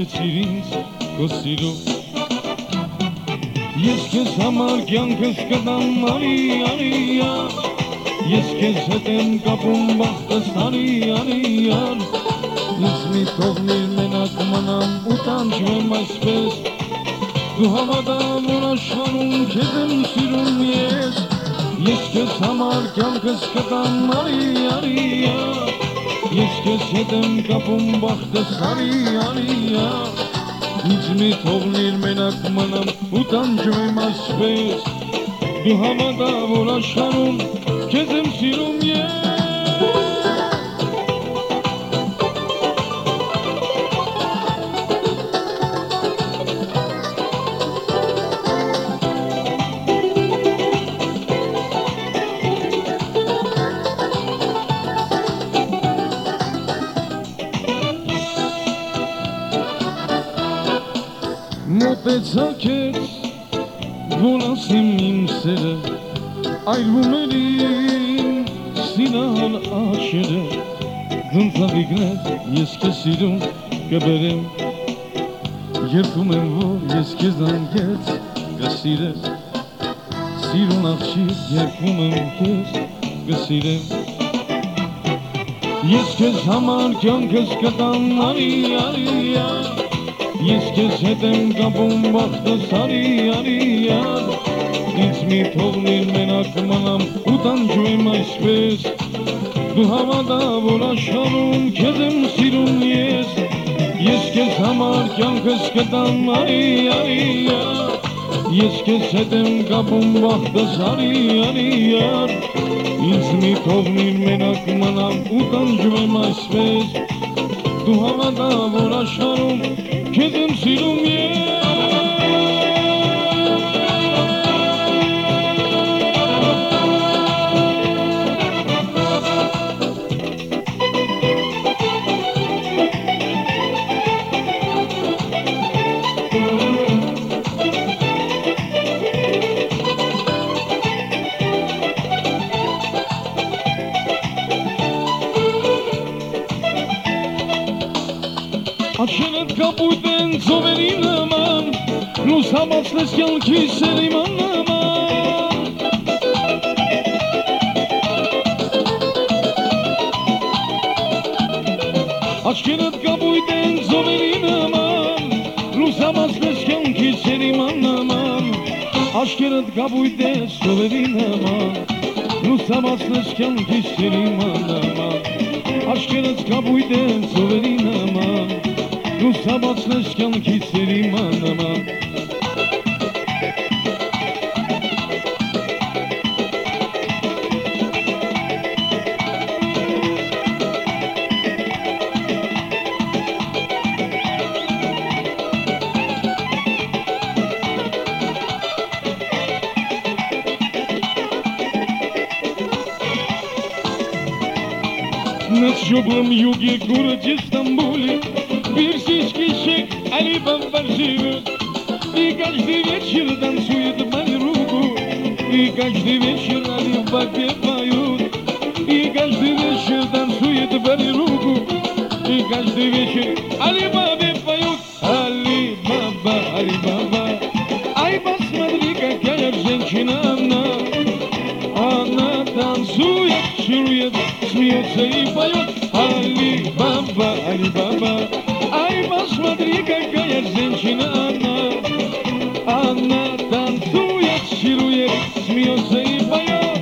այրեցիր ինձ քո սիրով Ես քեզ համար կյանքս կտամ արի արիա Ես քեզ հետ եմ կապում բախտս արի արիան Ինձ մի թողնիր մենակ մնամ ու տանջվեմ այսպես Դու հավատամ որ աշխարհում քեզ եմ սիրում ես Ես քեզ համար կյանքս կտամ արի արիա Ես քեզ հետ եմ կապում բախտս արի արիա Ինձ մի թողնիր մենակ մնամ ու տանջվեմ այսպես Դու հավատա որ աշխարհում քեզ եմ սիրում ես Մոտեցա քեզ որ ասեմ իմ սերը այրվում էր իմ սինան աշերը Դնցավիկներ ես քեզ սիրում կբերեմ Երբում եմ որ ես քեզ անգեց կսիրես Սիրուն աղջիկ երբում եմ քեզ կսիրեմ Ես քեզ համար կյանքս կտամ արի արիա Ես քեզ հետ եմ կապում բախտս արի արիան Ինձ մի թողնիր մենակ մնամ ու տանջում այսպես Դու հավատա որ աշխարհում քեզ եմ սիրում ես Ես քեզ համար կյանքս կտամ արի արիա Ես քեզ հետ եմ կապում բախտս արի արիան Ինձ մի թողնիր մենակ մնամ ու տանջում այսպես Դու հավատա որ que de un cielo miel. Aufschluss gel küser imanıma Aşkınıp kabuyden zoverin aman Rusa basmış gel küser imanıma Aşkınıp kabuyden zoverin aman Rusa basmış gel küser imanıma Aşkınıp kabuyden zoverin aman Rusa basmış gel küser imanıma теплом юге городе Стамбуле. Персидский Али Баба И каждый вечер танцует мои руку И каждый вечер Али Бабе поют И каждый вечер танцует мои руку И каждый вечер Али Бабе поют. Али Баба, Али Баба. Ай, посмотри, какая женщина она. Она танцует, чарует, смеется и поет Али Баба, Али Баба Ай, посмотри, какая женщина она. Она танцует, чарует, смеется и поет.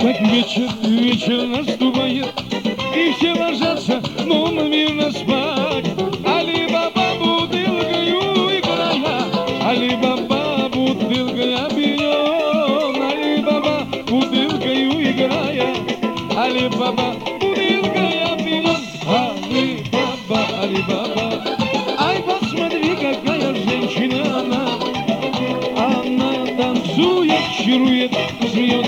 Как вечер, вечер наступает Rio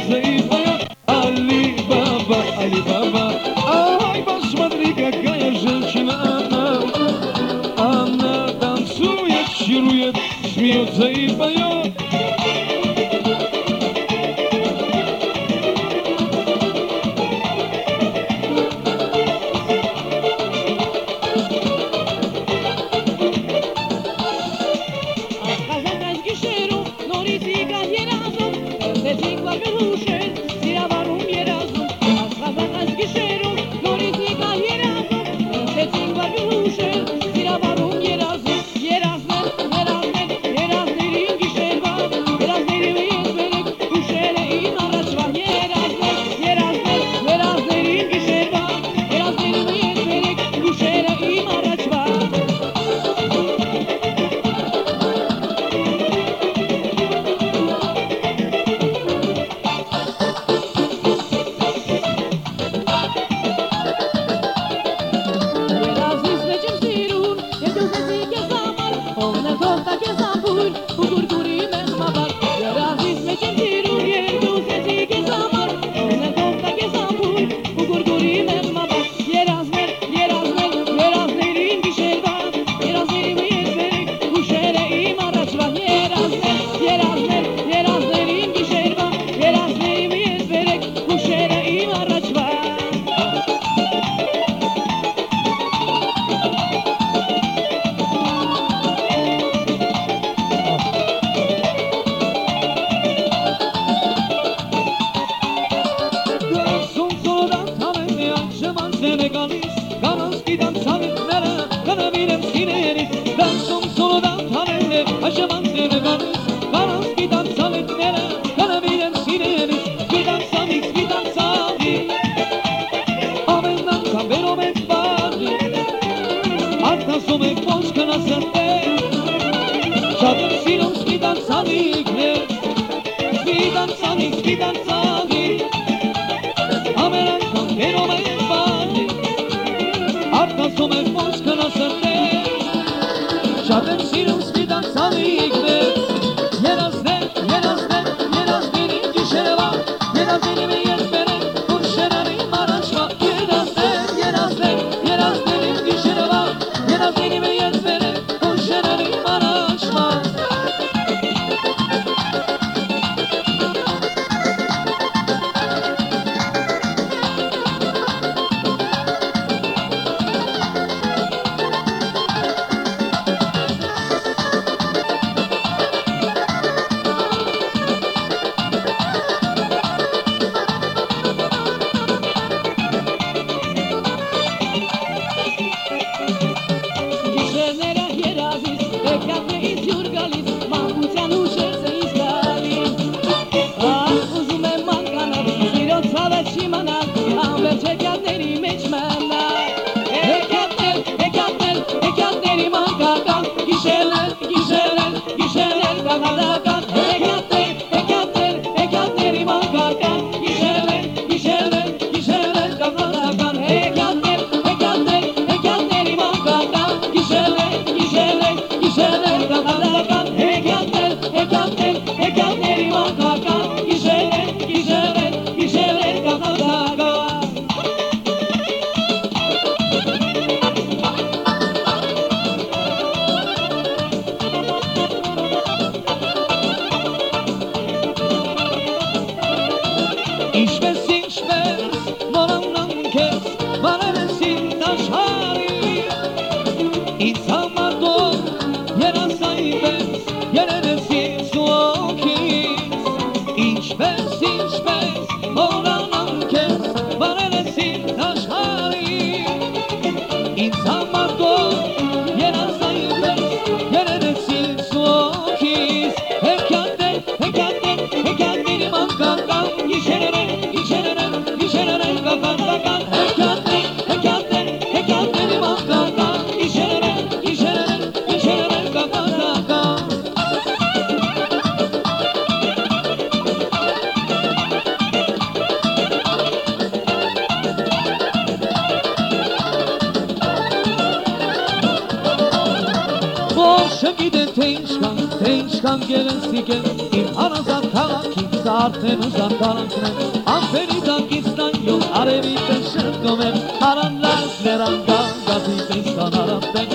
աղջիկ եմ, իր հանազան քաղաքի սարդեն ու ժանտարանքն եմ, ամպերի տակիցնան յոն արևի պես շրտկով եմ, հարան լաս լերան գազի պես կանարապ տեմ,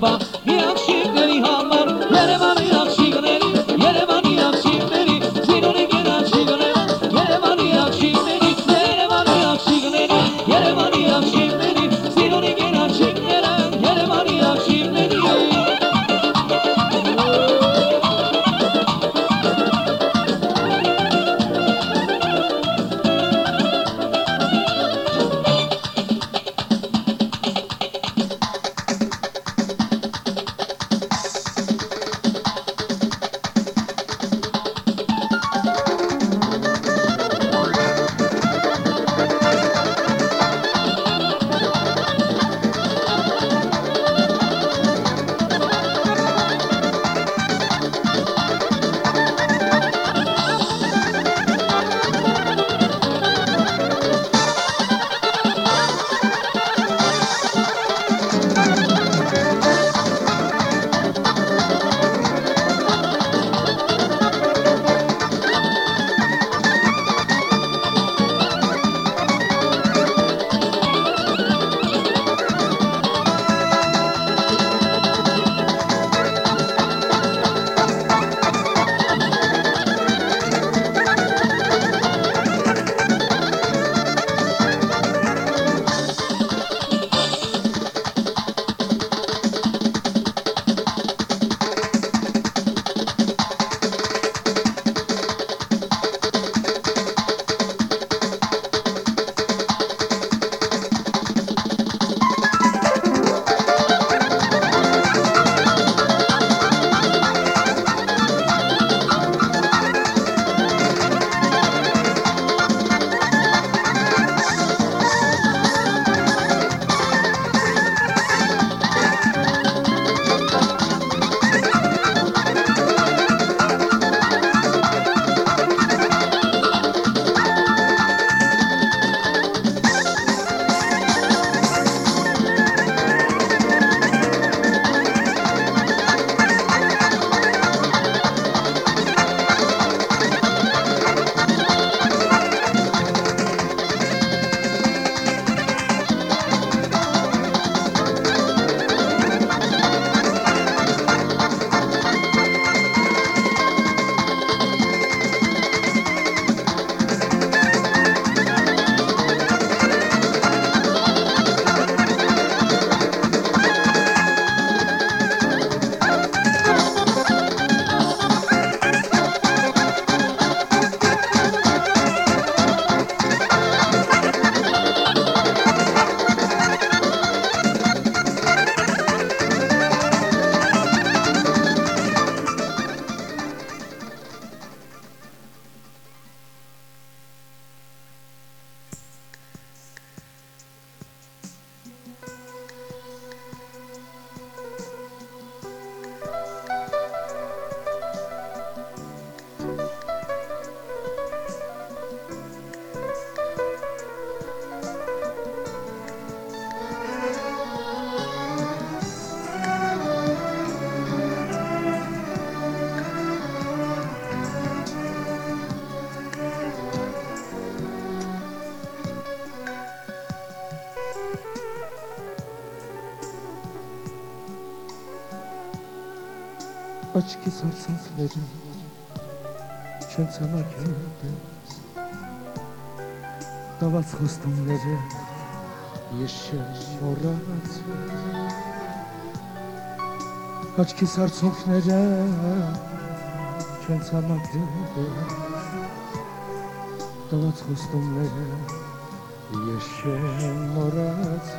Bump. Aşkı sarsın silerim Sen sana geldim. Davas hustumları Yeşil morat. Aşkı sarsın silerim Sen sana geldim. Davas hustumları Yeşil morat.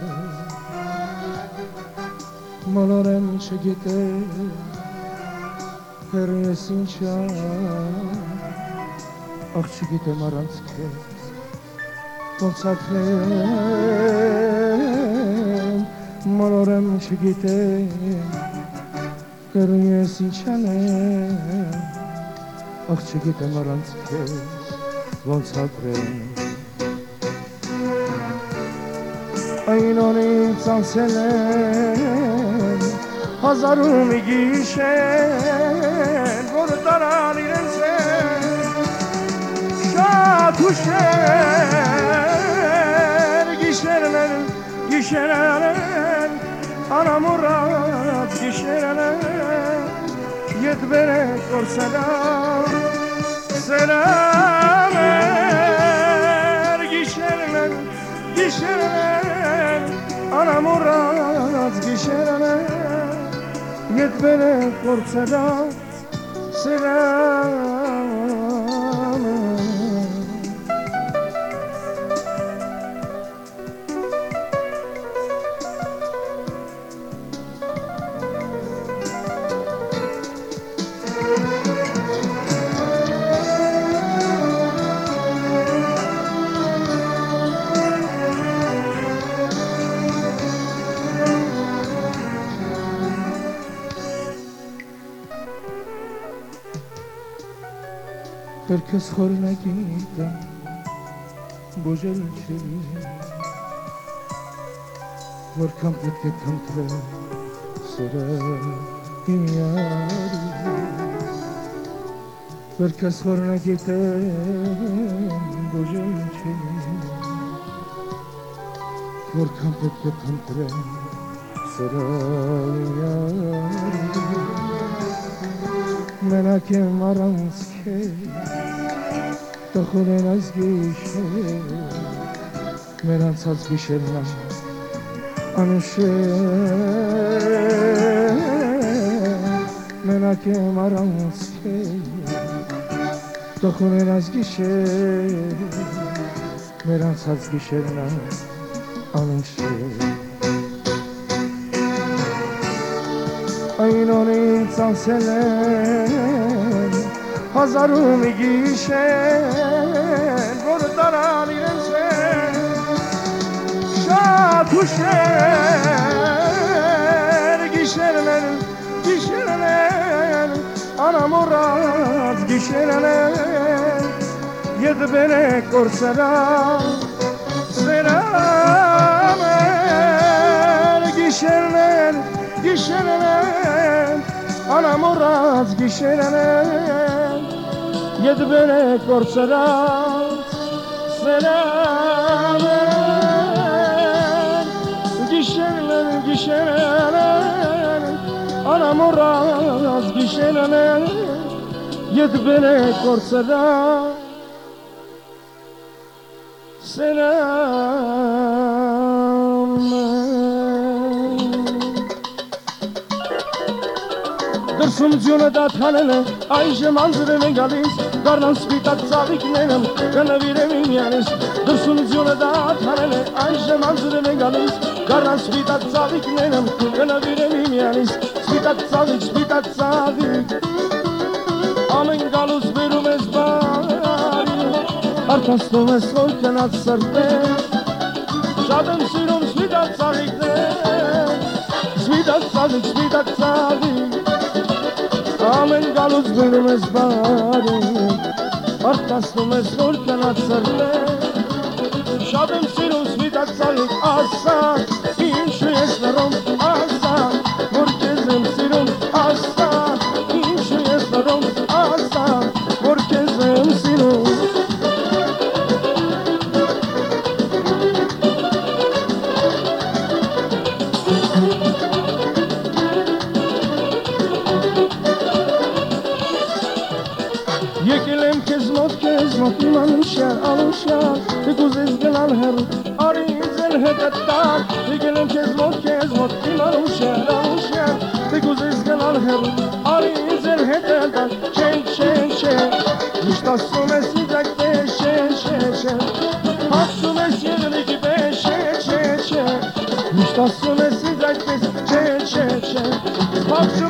Malorem çekide ես ինչա Աղ չգիտեմ առանց քեզ Ոնց ապրեմ Մոլորեմ չգիտեմ Հեռու ես ինչ անեմ Աղ չգիտեմ առանց քեզ Ոնց ապրեմ Այն օրից անցել եմ هزارو میگیشه گل دارن اینسه شاتوشر گیشرلر گیشرلر انا مراد گیشرلر یت بره کرسدا سلامر گیشرلر گیشرلر انا مراد گیشرلر یک بره قرصدات سرم Selamler Gişerler, gişerler Ana murat gişerler Yet bere korsada Selamler Herkes horuna gitti Bu celçi Var kamplet ke kample Sıra yari Herkes տխուր այս գիշեր մեր անցած գիշերն անուշեր մենակ եմ առանց տխուր այս գիշեր մեր անցած գիշերն անուշեր այն օրից անցել եմ Dochunen az gişe Meran saz gişerler Anuşe Aynon insan selen Hazarım gişen Vordaran ilensen Şatuşer Gişerler, gişerler Ana murat gişerler Yed bene korsera Selamer Gişerler, gişerler Ana murat gişerler Yed bene korsera Selamer Gişerler, gişerler Ana murat gişerler Yed bene korsera Selam ուսումջունը դատքանելը, այժմ անձրև են գալիս, դարնան սպիտակ ծաղիքները, կնվիրեմ ինյանիս, ուսումջունը դատքանելը, այժմ անձրև են գալիս, դարնան սպիտակ ծաղիքները, կնվիրեմ ինյանիս, սպիտակ ծաղիք, սպիտակ ծաղիք, ամեն գալուս բերում ես բարի, արտասնում ես որ կնած սրտեր, շատ եմ սիրում սպիտակ ծաղիքներ, Sweet up, sweet up, sweet up, Ամեն գալուց գնում ես բարը Արտասնում ես նոր կնած սրտեր Շատ եմ սիրում սվիտակ սալիկ ասաց Ինչու ես նրոմ یک علم که زمد که زمد من شر آن شر بگوز از دلان هر آری زل هدت دار یک علم که زمد که زمد من شر آن شر بگوز از دلان هر آری زل هدت دار چه چه چه مشتاسو مسیح دکته چه چه چه پاسو مسیح دکی به چه چه چه مشتاسو مسیح دکته چه چه چه پاسو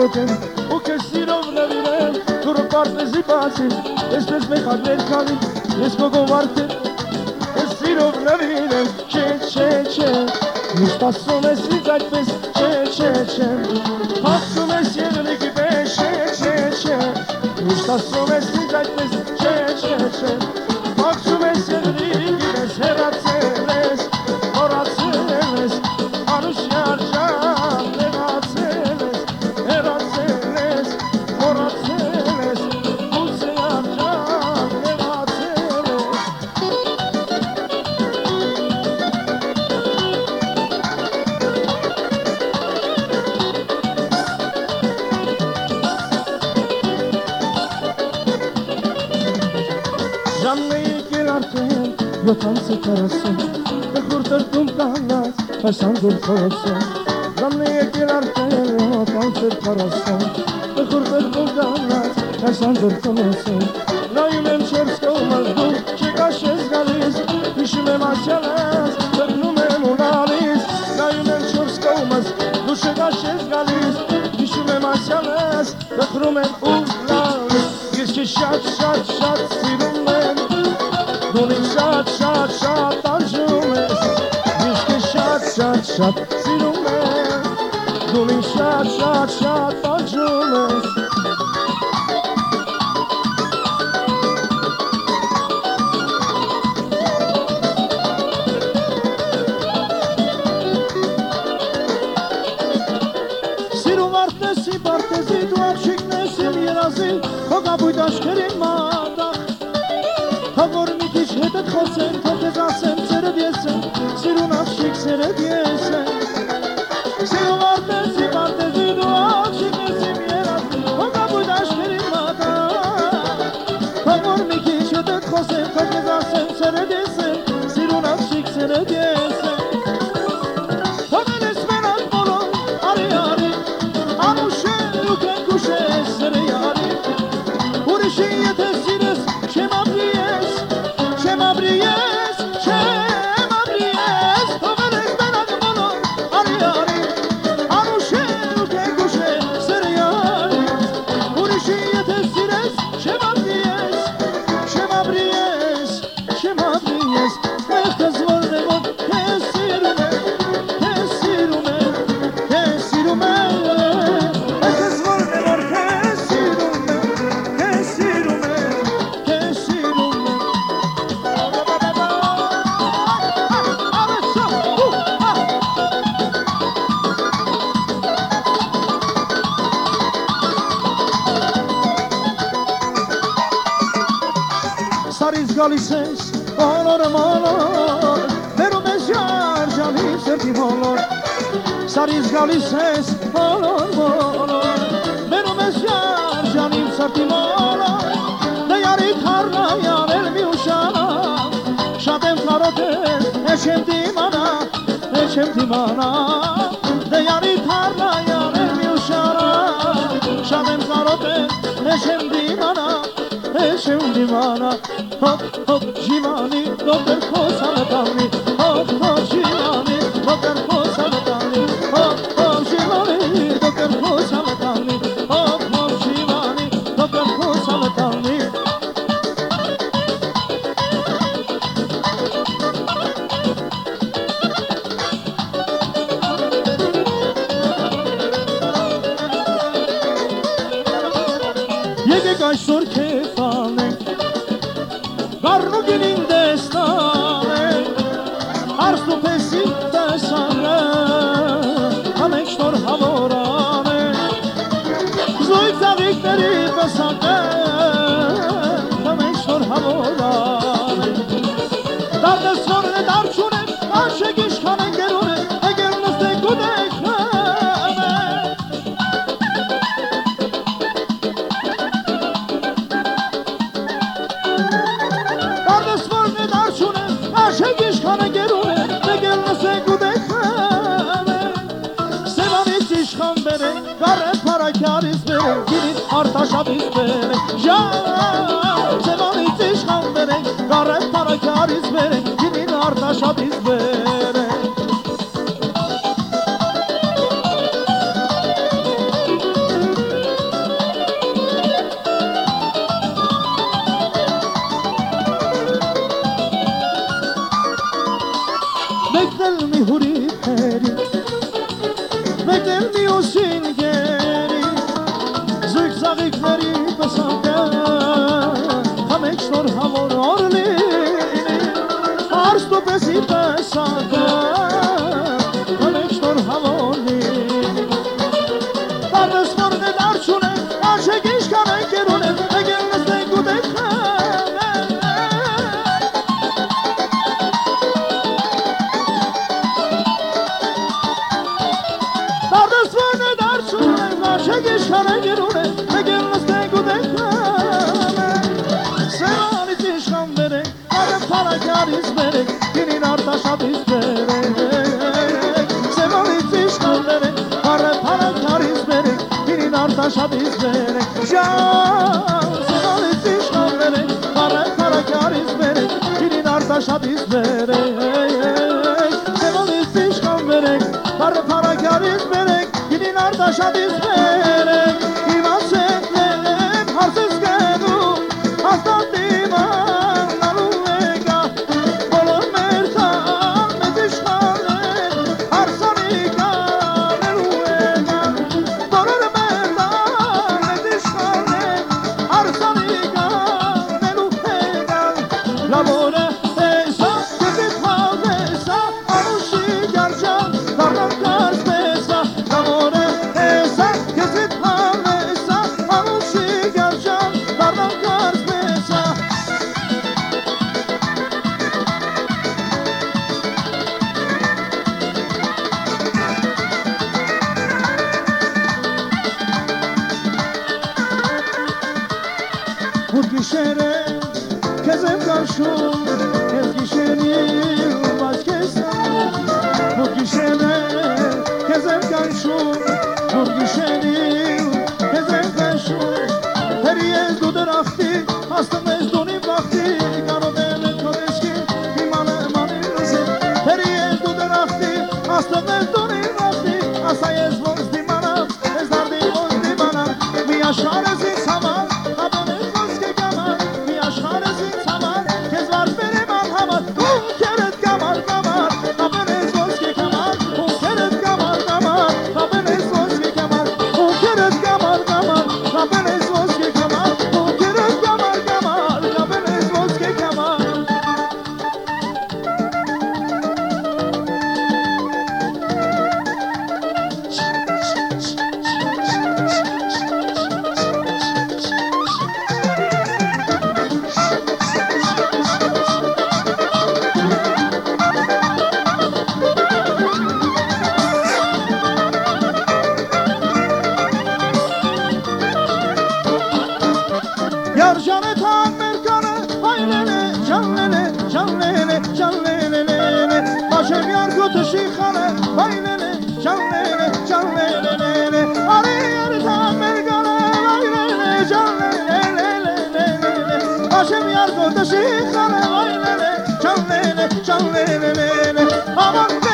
պոտեմ, ու քեզ սիրով նվիրեմ Դուրդ պարտեզի բացել, պես պես մեխակներ քավի Ես կողոն վարդը Ես սիրով նվիրեմ Չէ, չէ, չէ Միշտ ասում ես ինձ այդպես Չէ, չէ, չէ Հասում ես եղնիկի պես Չէ, չէ, չէ Միշտ ասում ես ինձ այդպես Չէ, չէ, չէ corazón, de cortarte un canas, pasando el corazón. Dame que el arte rompa el corazón, de cortarte un canas, pasando el corazón. Naimem şers kalmaz bu, çıkaş ezgaliz, düşüme maçalas, dönüme munalis. Naimem şers kalmaz, bu çıkaş ezgaliz, düşüme maçalas, dönüme up. Sarizgali ses Olor molor Menumes yar Canim sartim olor Deyari tarlayan elmi uşana? Şadem tarote Eşem dimana Eşem dimana Deyari tarlayan elmi uşana? Şadem tarote Eşem dimana Eşem dimana Hop hop jimani Dober kosan etami Hop hop jimani Dober kosan Գարեն տարակարից մեր գինին արտաշատից taşa dizberek Şahsızal istiş kavrerek Kara kara kar izberek Girin ar taşa dizberek Seval istiş kavrerek Kara para kar izberek Girin ar taşa Yar canı tanır kanı haylele canlele canlele canlele Başım yar kutu şikanı haylele canlele canlele Arı yar tanır kanı haylele canlele Başım yar kutu şikanı haylele canlele canlele Aman